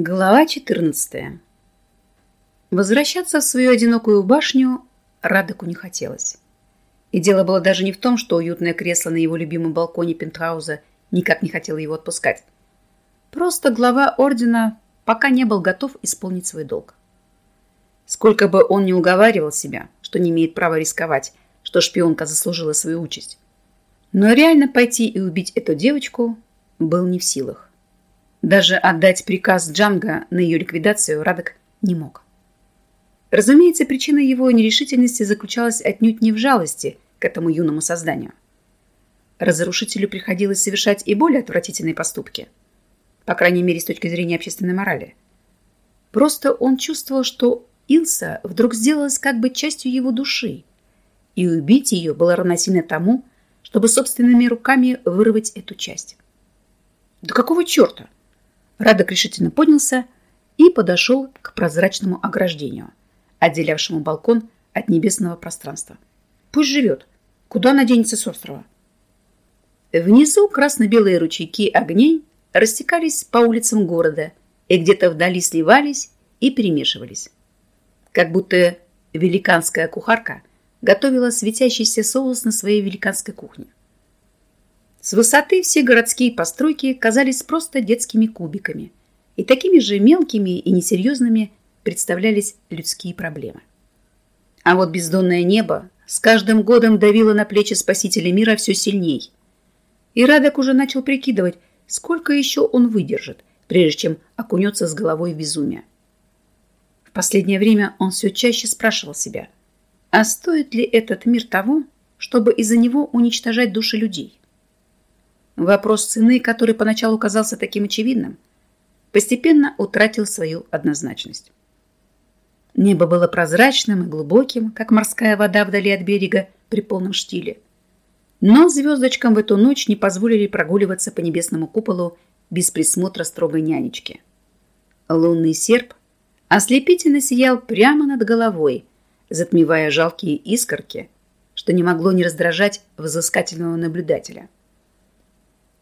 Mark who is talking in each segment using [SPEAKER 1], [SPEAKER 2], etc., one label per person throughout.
[SPEAKER 1] Глава 14. Возвращаться в свою одинокую башню Радоку не хотелось. И дело было даже не в том, что уютное кресло на его любимом балконе пентхауза никак не хотело его отпускать. Просто глава ордена пока не был готов исполнить свой долг. Сколько бы он ни уговаривал себя, что не имеет права рисковать, что шпионка заслужила свою участь. Но реально пойти и убить эту девочку был не в силах. Даже отдать приказ Джанга на ее ликвидацию Радок не мог. Разумеется, причина его нерешительности заключалась отнюдь не в жалости к этому юному созданию. Разрушителю приходилось совершать и более отвратительные поступки. По крайней мере, с точки зрения общественной морали. Просто он чувствовал, что Илса вдруг сделалась как бы частью его души, и убить ее было равносильно тому, чтобы собственными руками вырвать эту часть. Да какого черта? Радок решительно поднялся и подошел к прозрачному ограждению, отделявшему балкон от небесного пространства. Пусть живет. Куда она денется с острова? Внизу красно-белые ручейки огней растекались по улицам города и где-то вдали сливались и перемешивались. Как будто великанская кухарка готовила светящийся соус на своей великанской кухне. С высоты все городские постройки казались просто детскими кубиками, и такими же мелкими и несерьезными представлялись людские проблемы. А вот бездонное небо с каждым годом давило на плечи спасителя мира все сильней. И Радок уже начал прикидывать, сколько еще он выдержит, прежде чем окунется с головой в безумие. В последнее время он все чаще спрашивал себя, а стоит ли этот мир того, чтобы из-за него уничтожать души людей? Вопрос цены, который поначалу казался таким очевидным, постепенно утратил свою однозначность. Небо было прозрачным и глубоким, как морская вода вдали от берега при полном штиле. Но звездочкам в эту ночь не позволили прогуливаться по небесному куполу без присмотра строгой нянечки. Лунный серп ослепительно сиял прямо над головой, затмевая жалкие искорки, что не могло не раздражать взыскательного наблюдателя.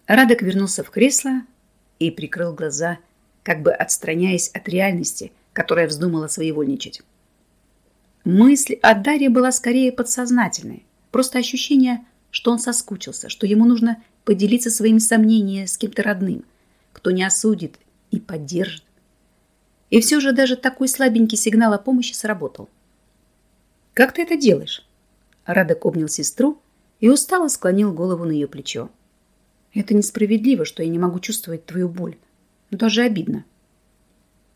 [SPEAKER 1] Радок вернулся в кресло и прикрыл глаза, как бы отстраняясь от реальности, которая вздумала своевольничать. Мысль о Дарье была скорее подсознательной, просто ощущение, что он соскучился, что ему нужно поделиться своими сомнениями с кем-то родным, кто не осудит и поддержит. И все же даже такой слабенький сигнал о помощи сработал. «Как ты это делаешь?» Радок обнял сестру и устало склонил голову на ее плечо. Это несправедливо, что я не могу чувствовать твою боль. Даже обидно.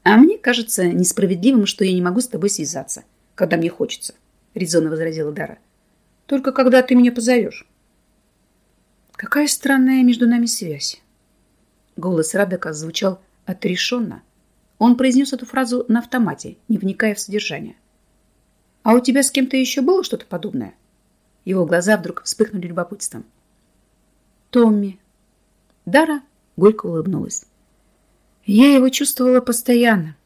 [SPEAKER 1] А мне кажется несправедливым, что я не могу с тобой связаться, когда мне хочется, резонно возразила Дара. Только когда ты меня позовешь. Какая странная между нами связь. Голос Радека звучал отрешенно. Он произнес эту фразу на автомате, не вникая в содержание. «А у тебя с кем-то еще было что-то подобное?» Его глаза вдруг вспыхнули любопытством. «Томми», Дара горько улыбнулась. Я его чувствовала постоянно.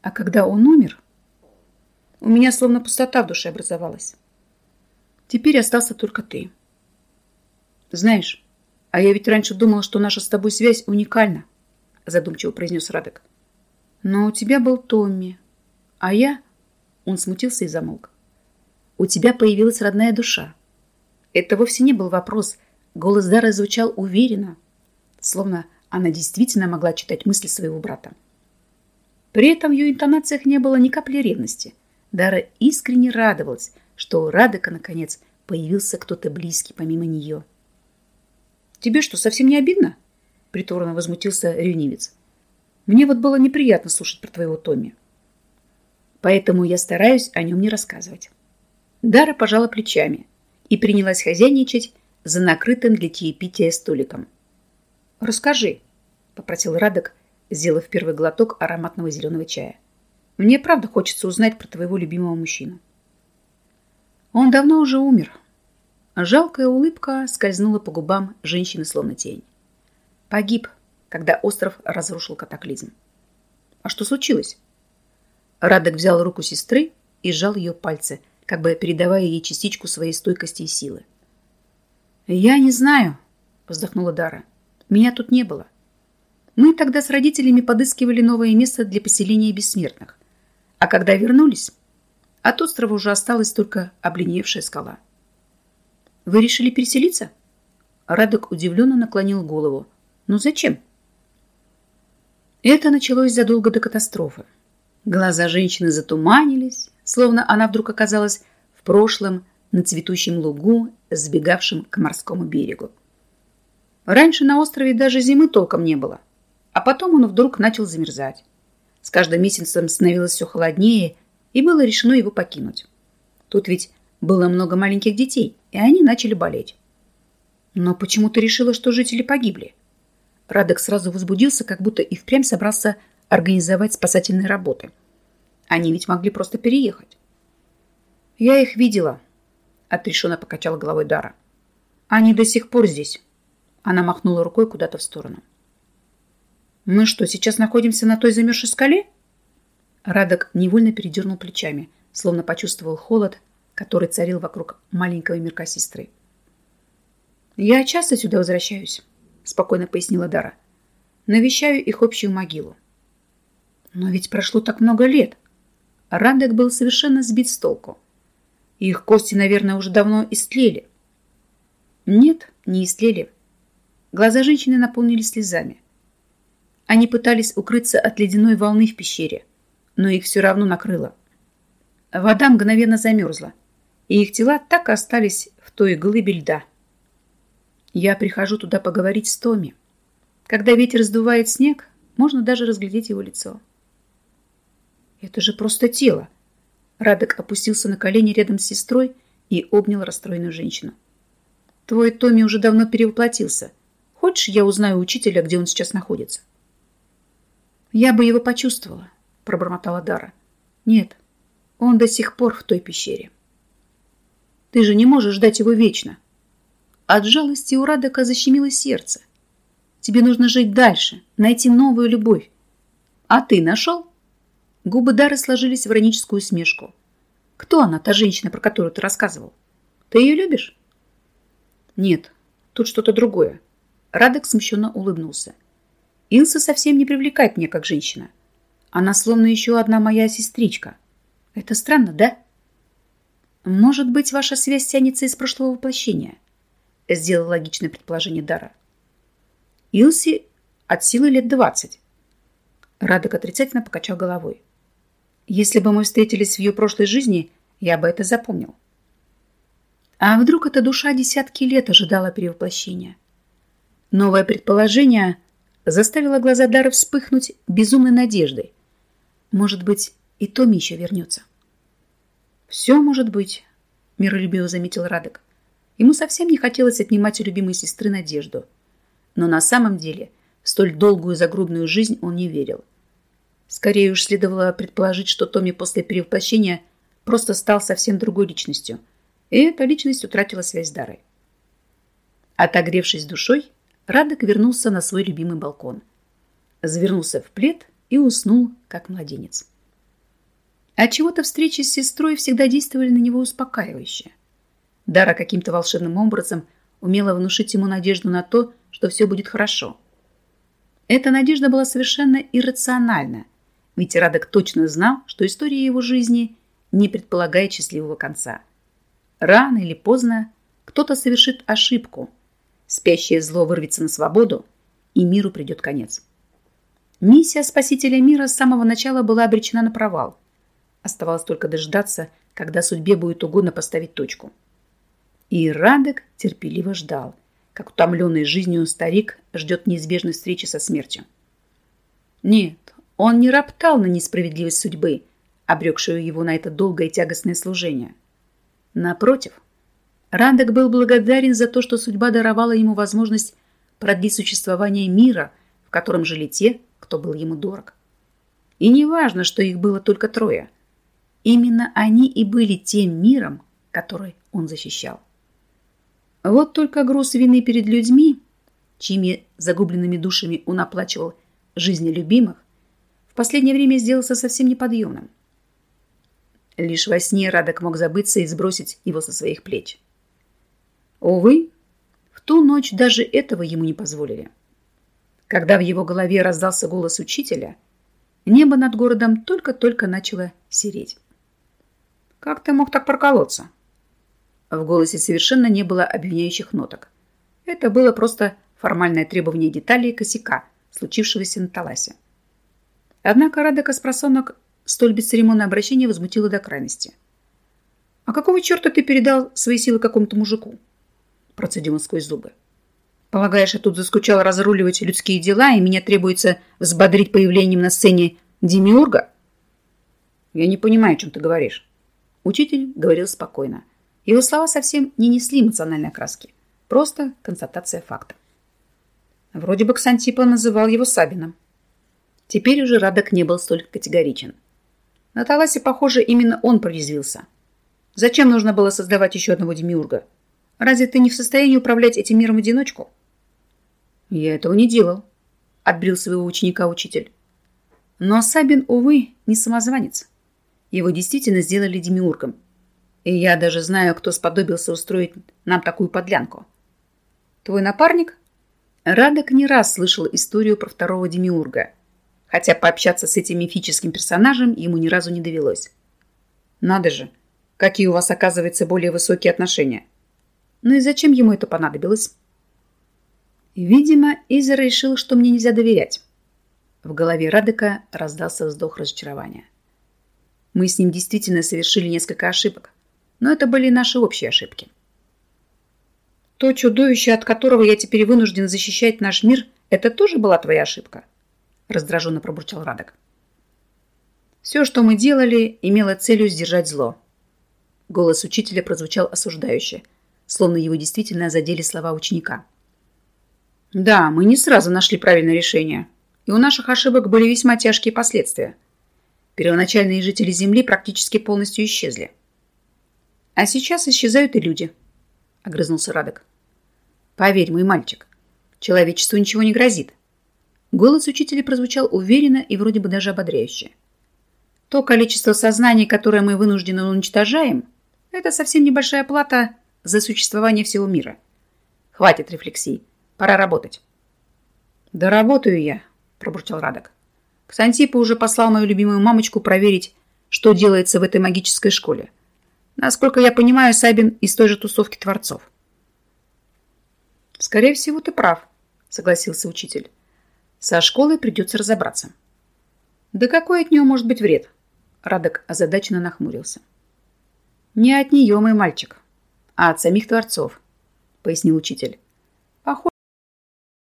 [SPEAKER 1] А когда он умер, у меня словно пустота в душе образовалась. Теперь остался только ты. Знаешь, а я ведь раньше думала, что наша с тобой связь уникальна, задумчиво произнес Радек. Но у тебя был Томми, а я... Он смутился и замолк. У тебя появилась родная душа. Это вовсе не был вопрос. Голос Дары звучал уверенно, словно она действительно могла читать мысли своего брата. При этом в ее интонациях не было ни капли ревности. Дара искренне радовалась, что у Радека, наконец, появился кто-то близкий помимо нее. «Тебе что, совсем не обидно?» – притворно возмутился ревнивец. «Мне вот было неприятно слушать про твоего Томми. Поэтому я стараюсь о нем не рассказывать». Дара пожала плечами и принялась хозяйничать за накрытым для чаепития столиком. «Расскажи», — попросил Радок, сделав первый глоток ароматного зеленого чая. «Мне правда хочется узнать про твоего любимого мужчину». Он давно уже умер. Жалкая улыбка скользнула по губам женщины словно тень. Погиб, когда остров разрушил катаклизм. А что случилось? Радок взял руку сестры и сжал ее пальцы, как бы передавая ей частичку своей стойкости и силы. «Я не знаю», — вздохнула Дара. Меня тут не было. Мы тогда с родителями подыскивали новое место для поселения бессмертных. А когда вернулись, от острова уже осталась только обледеневшая скала. «Вы решили переселиться?» Радок удивленно наклонил голову. «Ну зачем?» Это началось задолго до катастрофы. Глаза женщины затуманились, словно она вдруг оказалась в прошлом на цветущем лугу, сбегавшем к морскому берегу. Раньше на острове даже зимы толком не было, а потом он вдруг начал замерзать. С каждым месяцем становилось все холоднее, и было решено его покинуть. Тут ведь было много маленьких детей, и они начали болеть. Но почему ты решила, что жители погибли? Радок сразу возбудился, как будто и впрямь собрался организовать спасательные работы. Они ведь могли просто переехать. Я их видела, отрешенно покачала головой Дара. Они до сих пор здесь. Она махнула рукой куда-то в сторону. Мы что, сейчас находимся на той замерзшей скале? Радок невольно передернул плечами, словно почувствовал холод, который царил вокруг маленького мирка сестры. «Я часто сюда возвращаюсь», — спокойно пояснила Дара. «Навещаю их общую могилу». «Но ведь прошло так много лет». Радек был совершенно сбит с толку. Их кости, наверное, уже давно истлели. Нет, не истлели. Глаза женщины наполнились слезами. Они пытались укрыться от ледяной волны в пещере, но их все равно накрыло. Вода мгновенно замерзла, и их тела так и остались в той глыбе льда. Я прихожу туда поговорить с Томи. Когда ветер сдувает снег, можно даже разглядеть его лицо. Это же просто тело. Радок опустился на колени рядом с сестрой и обнял расстроенную женщину. Твой Томи уже давно перевоплотился. Хочешь, я узнаю учителя, где он сейчас находится? Я бы его почувствовала, пробормотала Дара. Нет, он до сих пор в той пещере. Ты же не можешь ждать его вечно. От жалости у Радока защемило сердце. Тебе нужно жить дальше, найти новую любовь. А ты нашел? Губы Дары сложились в ироническую смешку. Кто она, та женщина, про которую ты рассказывал? Ты ее любишь? Нет, тут что-то другое. Радок смущенно улыбнулся. Илса совсем не привлекает меня как женщина. Она словно еще одна моя сестричка. Это странно, да? Может быть, ваша связь тянется из прошлого воплощения? Сделал логичное предположение Дара. Илси от силы лет двадцать. Радок отрицательно покачал головой. Если бы мы встретились в ее прошлой жизни, я бы это запомнил. А вдруг эта душа десятки лет ожидала перевоплощения? Новое предположение заставило глаза Дары вспыхнуть безумной надеждой. Может быть, и Томи еще вернется. «Все может быть», — миролюбиво заметил Радек. Ему совсем не хотелось отнимать у любимой сестры надежду. Но на самом деле в столь долгую загрубную жизнь он не верил. Скорее уж следовало предположить, что Томми после перевоплощения просто стал совсем другой личностью, и эта личность утратила связь с Дарой. Отогревшись душой, Радок вернулся на свой любимый балкон. Завернулся в плед и уснул, как младенец. Отчего-то встречи с сестрой всегда действовали на него успокаивающе. Дара каким-то волшебным образом умела внушить ему надежду на то, что все будет хорошо. Эта надежда была совершенно иррациональна, ведь Радок точно знал, что история его жизни не предполагает счастливого конца. Рано или поздно кто-то совершит ошибку, спящее зло вырвется на свободу, и миру придет конец. Миссия спасителя мира с самого начала была обречена на провал. Оставалось только дождаться, когда судьбе будет угодно поставить точку. И Радек терпеливо ждал, как утомленный жизнью старик ждет неизбежной встречи со смертью. Нет, он не роптал на несправедливость судьбы, обрекшую его на это долгое и тягостное служение. Напротив, Рандек был благодарен за то, что судьба даровала ему возможность продлить существование мира, в котором жили те, кто был ему дорог. И не важно, что их было только трое. Именно они и были тем миром, который он защищал. Вот только груз вины перед людьми, чьими загубленными душами он оплачивал жизни любимых, в последнее время сделался совсем неподъемным. Лишь во сне Радок мог забыться и сбросить его со своих плеч. Увы, в ту ночь даже этого ему не позволили. Когда в его голове раздался голос учителя, небо над городом только-только начало сереть. «Как ты мог так проколоться?» В голосе совершенно не было обвиняющих ноток. Это было просто формальное требование деталей косяка, случившегося на Таласе. Однако Радека с просонок столь бесцеремонное обращение возмутило до крайности. «А какого черта ты передал свои силы какому-то мужику?» Процедил он сквозь зубы. «Полагаешь, я тут заскучал разруливать людские дела, и меня требуется взбодрить появлением на сцене демиурга?» «Я не понимаю, о чем ты говоришь». Учитель говорил спокойно. Его слова совсем не несли эмоциональной окраски. Просто констатация факта. Вроде бы Ксантипа называл его Сабином. Теперь уже Радок не был столь категоричен. На Таласе, похоже, именно он произвился. Зачем нужно было создавать еще одного демиурга? Разве ты не в состоянии управлять этим миром в одиночку? Я этого не делал, отбрил своего ученика учитель. Но Сабин, увы, не самозванец. Его действительно сделали демиургом. И я даже знаю, кто сподобился устроить нам такую подлянку. Твой напарник? Радок не раз слышал историю про второго демиурга, хотя пообщаться с этим мифическим персонажем ему ни разу не довелось. Надо же, какие у вас, оказывается, более высокие отношения. Ну и зачем ему это понадобилось? Видимо, Изер решил, что мне нельзя доверять. В голове Радека раздался вздох разочарования. Мы с ним действительно совершили несколько ошибок, но это были наши общие ошибки. То чудовище, от которого я теперь вынужден защищать наш мир, это тоже была твоя ошибка? Раздраженно пробурчал Радок. Все, что мы делали, имело целью сдержать зло. Голос учителя прозвучал осуждающе, словно его действительно задели слова ученика. Да, мы не сразу нашли правильное решение, и у наших ошибок были весьма тяжкие последствия. Первоначальные жители Земли практически полностью исчезли. А сейчас исчезают и люди, огрызнулся Радок. Поверь, мой мальчик, человечеству ничего не грозит. Голос учителя прозвучал уверенно и вроде бы даже ободряюще. То количество сознаний, которое мы вынуждены уничтожаем, это совсем небольшая плата за существование всего мира. Хватит рефлексий, пора работать. Да работаю я, пробурчал Радок. Ксантипа уже послал мою любимую мамочку проверить, что делается в этой магической школе. Насколько я понимаю, Сабин из той же тусовки творцов. Скорее всего, ты прав, согласился учитель. Со школой придется разобраться. Да какой от нее может быть вред? Радок озадаченно нахмурился. Не от нее, мой мальчик, а от самих творцов, пояснил учитель.
[SPEAKER 2] Похоже...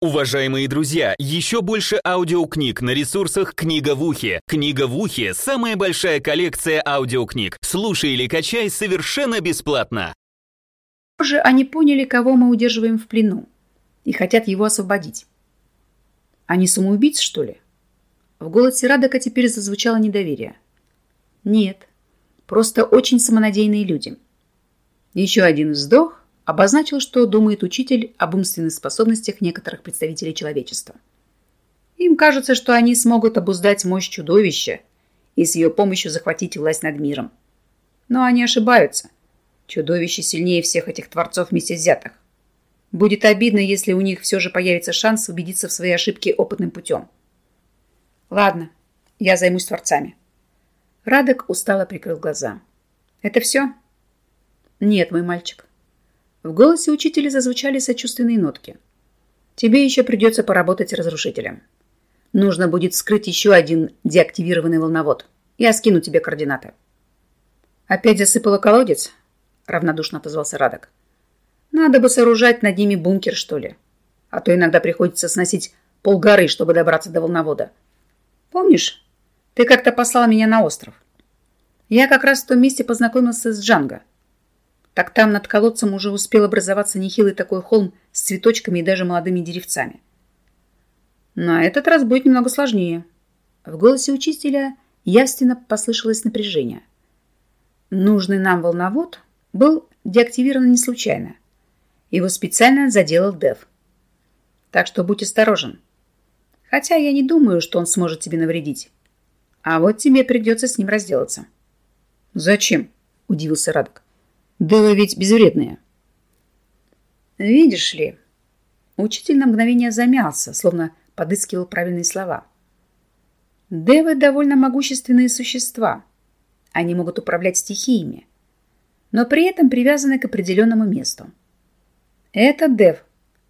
[SPEAKER 2] Уважаемые друзья, еще больше аудиокниг на ресурсах «Книга в ухе». «Книга в ухе» — самая большая коллекция аудиокниг. Слушай или качай совершенно бесплатно.
[SPEAKER 1] Позже они поняли, кого мы удерживаем в плену, и хотят его освободить. Они самоубийцы, что ли? В голосе Радока теперь зазвучало недоверие. Нет, просто очень самонадеянные люди. Еще один вздох обозначил, что думает учитель об умственных способностях некоторых представителей человечества. Им кажется, что они смогут обуздать мощь чудовища и с ее помощью захватить власть над миром. Но они ошибаются – Чудовище сильнее всех этих творцов вместе взятых. Будет обидно, если у них все же появится шанс убедиться в своей ошибке опытным путем. Ладно, я займусь творцами. Радок устало прикрыл глаза. Это все? Нет, мой мальчик. В голосе учителя зазвучали сочувственные нотки. Тебе еще придется поработать разрушителем. Нужно будет вскрыть еще один деактивированный волновод. Я скину тебе координаты. Опять засыпала колодец? равнодушно отозвался Радок. Надо бы сооружать над ними бункер, что ли. А то иногда приходится сносить полгоры, чтобы добраться до волновода. Помнишь, ты как-то послал меня на остров? Я как раз в том месте познакомился с Джанго. Так там над колодцем уже успел образоваться нехилый такой холм с цветочками и даже молодыми деревцами. На этот раз будет немного сложнее. В голосе учителя явственно послышалось напряжение. Нужный нам волновод был деактивирован не случайно. Его специально заделал Дев. Так что будь осторожен. Хотя я не думаю, что он сможет тебе навредить. А вот тебе придется с ним разделаться. Зачем? Удивился Радок. Девы ведь безвредные. Видишь ли, учитель на мгновение замялся, словно подыскивал правильные слова. Девы довольно могущественные существа. Они могут управлять стихиями, но при этом привязаны к определенному месту. Этот Дев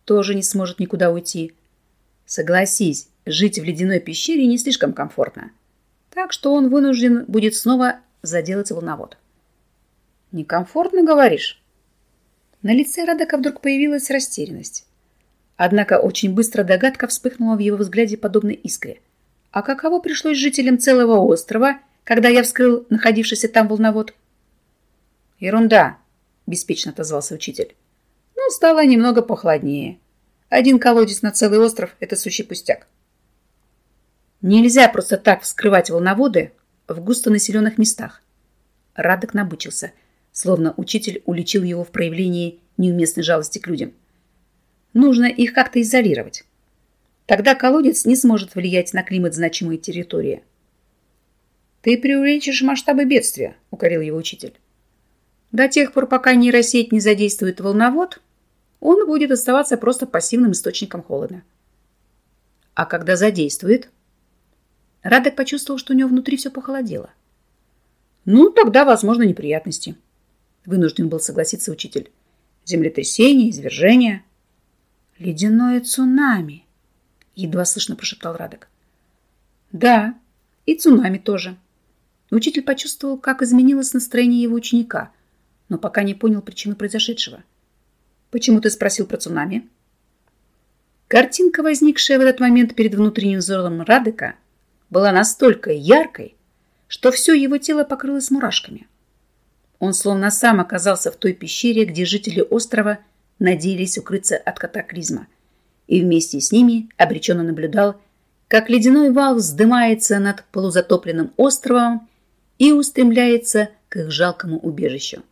[SPEAKER 1] тоже не сможет никуда уйти. Согласись, жить в ледяной пещере не слишком комфортно. Так что он вынужден будет снова заделать волновод. «Некомфортно, говоришь?» На лице Радока вдруг появилась растерянность. Однако очень быстро догадка вспыхнула в его взгляде подобной искре. А каково пришлось жителям целого острова, когда я вскрыл находившийся там волновод? «Ерунда», — беспечно отозвался учитель. «Ну, стало немного похладнее. Один колодец на целый остров — это сущий пустяк». Нельзя просто так вскрывать волноводы в густонаселенных местах. Радок набычился, словно учитель уличил его в проявлении неуместной жалости к людям. Нужно их как-то изолировать. Тогда колодец не сможет влиять на климат значимой территории. «Ты преувеличишь масштабы бедствия», — укорил его учитель. «До тех пор, пока нейросеть не задействует волновод, он будет оставаться просто пассивным источником холода. А когда задействует, Радек почувствовал, что у него внутри все похолодело. Ну, тогда, возможно, неприятности. Вынужден был согласиться учитель. Землетрясение, извержение. Ледяное цунами. Едва слышно прошептал Радек. Да, и цунами тоже. Учитель почувствовал, как изменилось настроение его ученика, но пока не понял причину произошедшего. Почему ты спросил про цунами? Картинка, возникшая в этот момент перед внутренним взором Радека, была настолько яркой, что все его тело покрылось мурашками. Он словно сам оказался в той пещере, где жители острова надеялись укрыться от катаклизма, и вместе с ними обреченно наблюдал, как ледяной вал вздымается над полузатопленным островом и устремляется к их жалкому убежищу.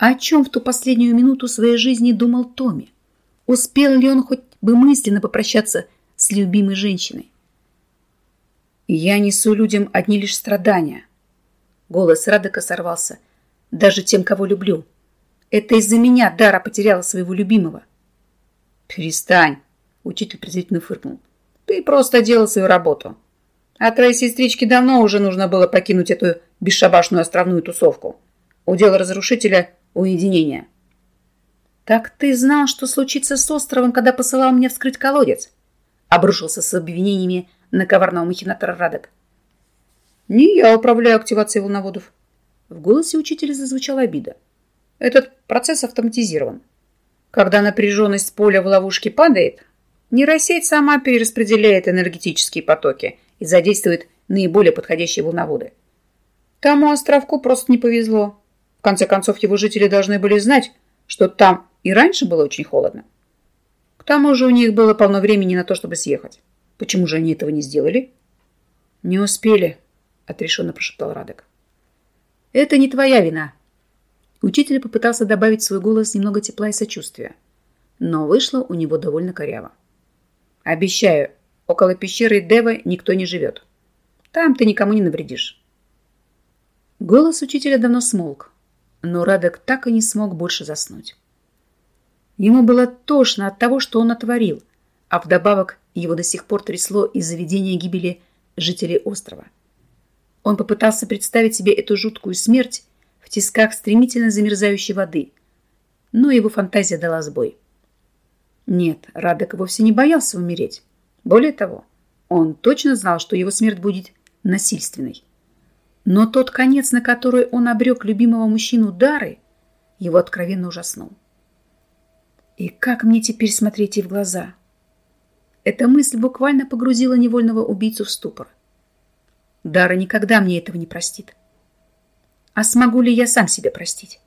[SPEAKER 1] О чем в ту последнюю минуту своей жизни думал Томми? Успел ли он хоть бы мысленно попрощаться с любимой женщиной? Я несу людям одни лишь страдания. Голос Радека сорвался. Даже тем, кого люблю. Это из-за меня Дара потеряла своего любимого. Перестань, учитель презрительно фыркнул. Ты просто делал свою работу. А твоей сестричке давно уже нужно было покинуть эту бесшабашную островную тусовку. Удел разрушителя — уединение. Так ты знал, что случится с островом, когда посылал меня вскрыть колодец? Обрушился с обвинениями на коварного махинатора Радек. «Не я управляю активацией волноводов». В голосе учителя зазвучала обида. «Этот процесс автоматизирован. Когда напряженность поля в ловушке падает, нейросеть сама перераспределяет энергетические потоки и задействует наиболее подходящие волноводы. Тому островку просто не повезло. В конце концов, его жители должны были знать, что там и раньше было очень холодно. К тому же у них было полно времени на то, чтобы съехать. Почему же они этого не сделали? Не успели, отрешенно прошептал Радек. Это не твоя вина. Учитель попытался добавить в свой голос немного тепла и сочувствия, но вышло у него довольно коряво. Обещаю, около пещеры Дева никто не живет. Там ты никому не навредишь. Голос учителя давно смолк, но Радек так и не смог больше заснуть. Ему было тошно от того, что он натворил, а вдобавок его до сих пор трясло из-за видения гибели жителей острова. Он попытался представить себе эту жуткую смерть в тисках стремительно замерзающей воды, но его фантазия дала сбой. Нет, Радек вовсе не боялся умереть. Более того, он точно знал, что его смерть будет насильственной. Но тот конец, на который он обрек любимого мужчину Дары, его откровенно ужаснул. И как мне теперь смотреть ей в глаза? Эта мысль буквально погрузила невольного убийцу в ступор. Дара никогда мне этого не простит. А смогу ли я сам себя простить?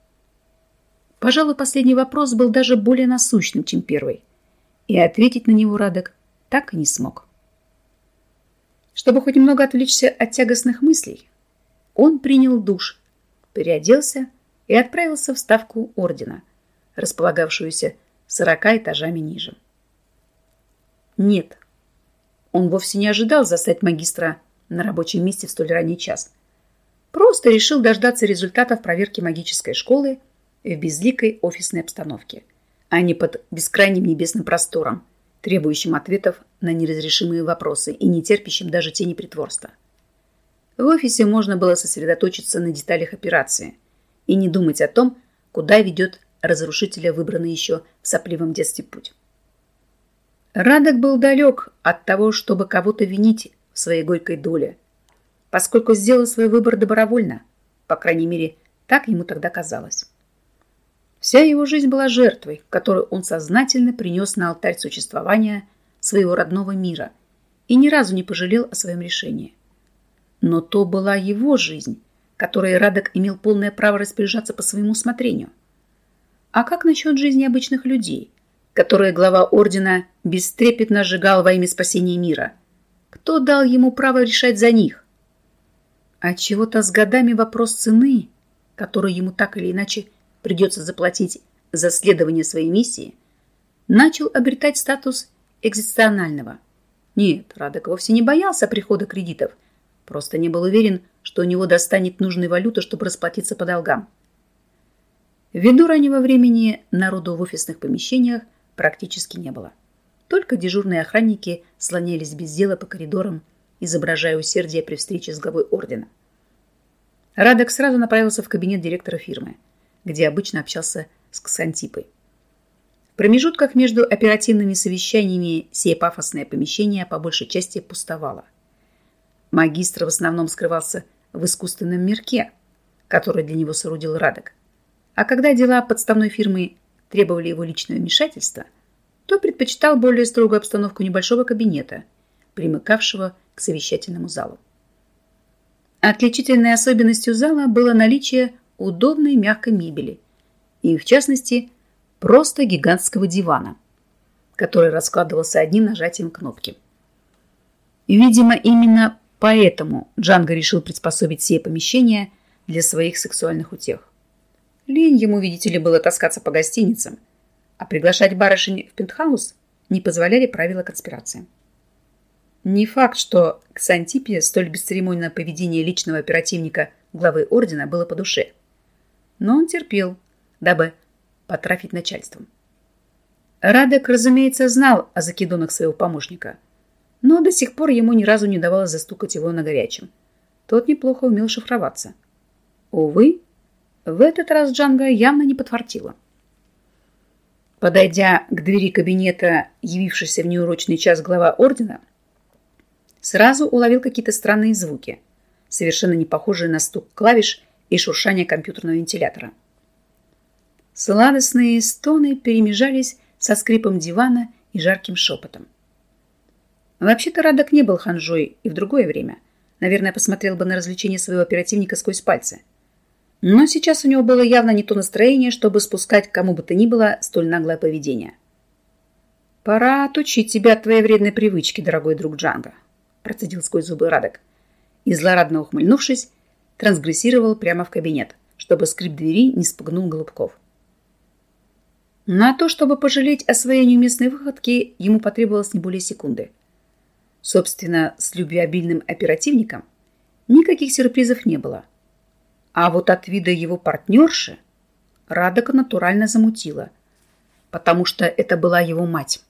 [SPEAKER 1] Пожалуй, последний вопрос был даже более насущным, чем первый. И ответить на него Радок так и не смог. Чтобы хоть немного отвлечься от тягостных мыслей, он принял душ, переоделся и отправился в ставку ордена, располагавшуюся сорока этажами ниже. Нет, он вовсе не ожидал застать магистра на рабочем месте в столь ранний час. Просто решил дождаться результатов проверки магической школы в безликой офисной обстановке, а не под бескрайним небесным простором, требующим ответов на неразрешимые вопросы и не терпящим даже тени притворства. В офисе можно было сосредоточиться на деталях операции и не думать о том, куда ведет разрушителя выбранный еще в сопливом детстве путь. Радок был далек от того, чтобы кого-то винить в своей горькой доле, поскольку сделал свой выбор добровольно, по крайней мере, так ему тогда казалось. Вся его жизнь была жертвой, которую он сознательно принес на алтарь существования своего родного мира и ни разу не пожалел о своем решении. Но то была его жизнь, которой Радок имел полное право распоряжаться по своему усмотрению. А как насчет жизни обычных людей, которые глава ордена бестрепетно сжигал во имя спасения мира? Кто дал ему право решать за них? А чего-то с годами вопрос цены, которую ему так или иначе придется заплатить за следование своей миссии, начал обретать статус экзистенциального. Нет, Радок вовсе не боялся прихода кредитов, просто не был уверен, что у него достанет нужной валюты, чтобы расплатиться по долгам. Ввиду раннего времени народу в офисных помещениях практически не было. Только дежурные охранники слонялись без дела по коридорам, изображая усердие при встрече с главой ордена. Радок сразу направился в кабинет директора фирмы, где обычно общался с Ксантипой. В промежутках между оперативными совещаниями сие пафосное помещение по большей части пустовало. Магистр в основном скрывался в искусственном мирке, который для него соорудил Радок. А когда дела подставной фирмы требовали его личного вмешательства, то предпочитал более строгую обстановку небольшого кабинета, примыкавшего к совещательному залу. Отличительной особенностью зала было наличие удобной мягкой мебели и, в частности, просто гигантского дивана, который раскладывался одним нажатием кнопки. Видимо, именно Поэтому Джанго решил приспособить все помещения для своих сексуальных утех. Лень ему, видите ли, было таскаться по гостиницам, а приглашать барышень в пентхаус не позволяли правила конспирации. Не факт, что к Сантипе столь бесцеремонное поведение личного оперативника главы ордена было по душе. Но он терпел, дабы потрафить начальством. Радек, разумеется, знал о закидонах своего помощника – но до сих пор ему ни разу не давалось застукать его на горячем. Тот неплохо умел шифроваться. Увы, в этот раз Джанга явно не подфартила. Подойдя к двери кабинета, явившийся в неурочный час глава ордена, сразу уловил какие-то странные звуки, совершенно не похожие на стук клавиш и шуршание компьютерного вентилятора. Сладостные стоны перемежались со скрипом дивана и жарким шепотом. Вообще-то Радок не был ханжой и в другое время. Наверное, посмотрел бы на развлечение своего оперативника сквозь пальцы. Но сейчас у него было явно не то настроение, чтобы спускать кому бы то ни было столь наглое поведение. «Пора отучить тебя от твоей вредной привычки, дорогой друг Джанго», процедил сквозь зубы Радок. И злорадно ухмыльнувшись, трансгрессировал прямо в кабинет, чтобы скрип двери не спугнул голубков. На то, чтобы пожалеть о своей неуместной выходке, ему потребовалось не более секунды – Собственно, с любвеобильным оперативником никаких сюрпризов не было. А вот от вида его партнерши Радока натурально замутила, потому что это была его мать.